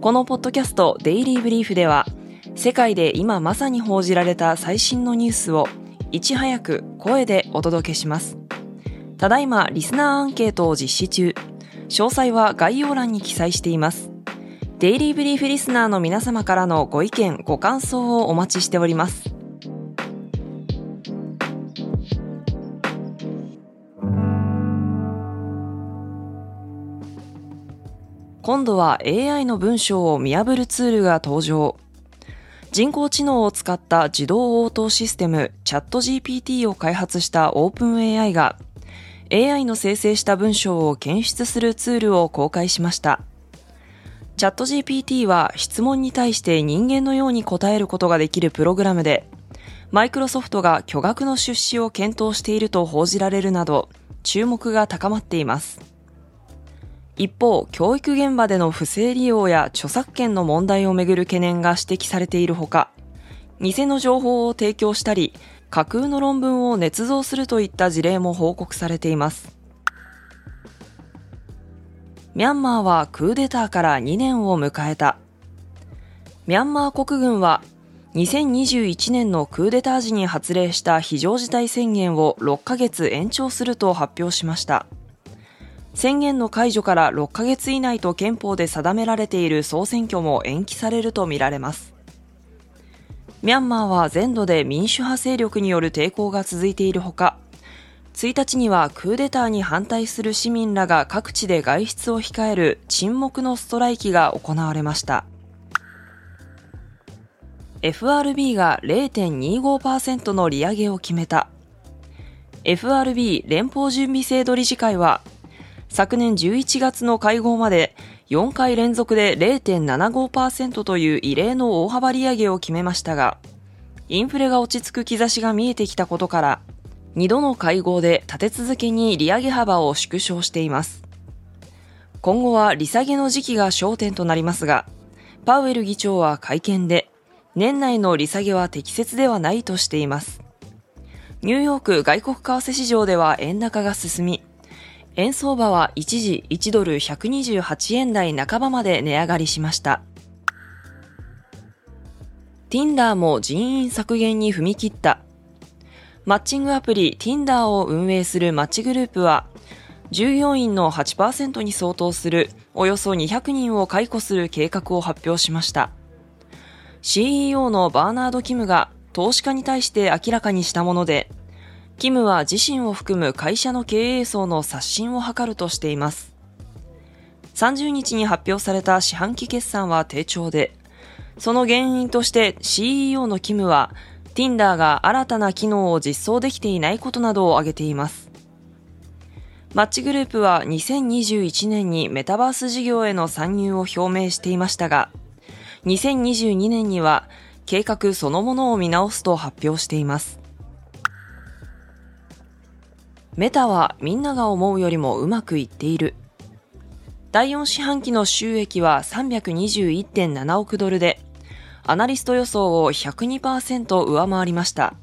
このポッドキャストデイリーブリーフでは世界で今まさに報じられた最新のニュースをいち早く声でお届けします。ただいまリスナーアンケートを実施中。詳細は概要欄に記載しています。デイリーブリーフリスナーの皆様からのご意見、ご感想をお待ちしております。今度は AI の文章を見破るツールが登場。人工知能を使った自動応答システムチャット GPT を開発したオープン AI が AI の生成した文章を検出するツールを公開しました。チャット GPT は質問に対して人間のように答えることができるプログラムで、マイクロソフトが巨額の出資を検討していると報じられるなど、注目が高まっています。一方、教育現場での不正利用や著作権の問題をめぐる懸念が指摘されているほか、偽の情報を提供したり、架空の論文を捏造するといった事例も報告されています。ミャンマーはクーデターから2年を迎えた。ミャンマー国軍は2021年のクーデター時に発令した非常事態宣言を6ヶ月延長すると発表しました。宣言の解除から6ヶ月以内と憲法で定められている総選挙も延期されるとみられます。ミャンマーは全土で民主派勢力による抵抗が続いているほか、1日にはクーデターに反対する市民らが各地で外出を控える沈黙のストライキが行われました。FRB が0.25%の利上げを決めた。FRB 連邦準備制度理事会は昨年11月の会合まで4回連続で0.75%という異例の大幅利上げを決めましたが、インフレが落ち着く兆しが見えてきたことから、2度の会合で立て続けに利上げ幅を縮小しています。今後は利下げの時期が焦点となりますが、パウエル議長は会見で、年内の利下げは適切ではないとしています。ニューヨーク外国為替市場では円高が進み、円相場は一時1ドル128円台半ばまで値上がりしました。Tinder も人員削減に踏み切った。マッチングアプリ Tinder を運営するマッチグループは、従業員の8%に相当するおよそ200人を解雇する計画を発表しました。CEO のバーナード・キムが投資家に対して明らかにしたもので、キムは自身を含む会社の経営層の刷新を図るとしています。30日に発表された四半期決算は低調で、その原因として CEO のキムは、Tinder が新たな機能を実装できていないことなどを挙げています。マッチグループは2021年にメタバース事業への参入を表明していましたが、2022年には計画そのものを見直すと発表しています。メタはみんなが思うよりもうまくいっている。第4四半期の収益は321.7億ドルで、アナリスト予想を102%上回りました。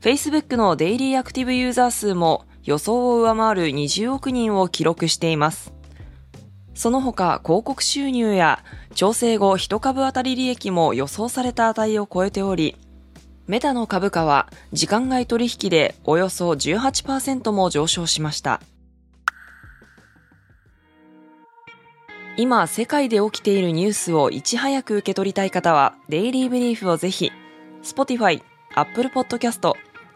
Facebook のデイリーアクティブユーザー数も予想を上回る20億人を記録しています。その他広告収入や調整後1株当たり利益も予想された値を超えており、メタの株価は時間外取引でおよそ18%も上昇しました。今世界で起きているニュースをいち早く受け取りたい方はデイリーブリーフをぜひ Spotify、Apple Podcast、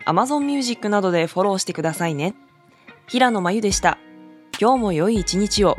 Amazon Music などでフォローしてくださいね。平野真由でした。今日も良い一日を。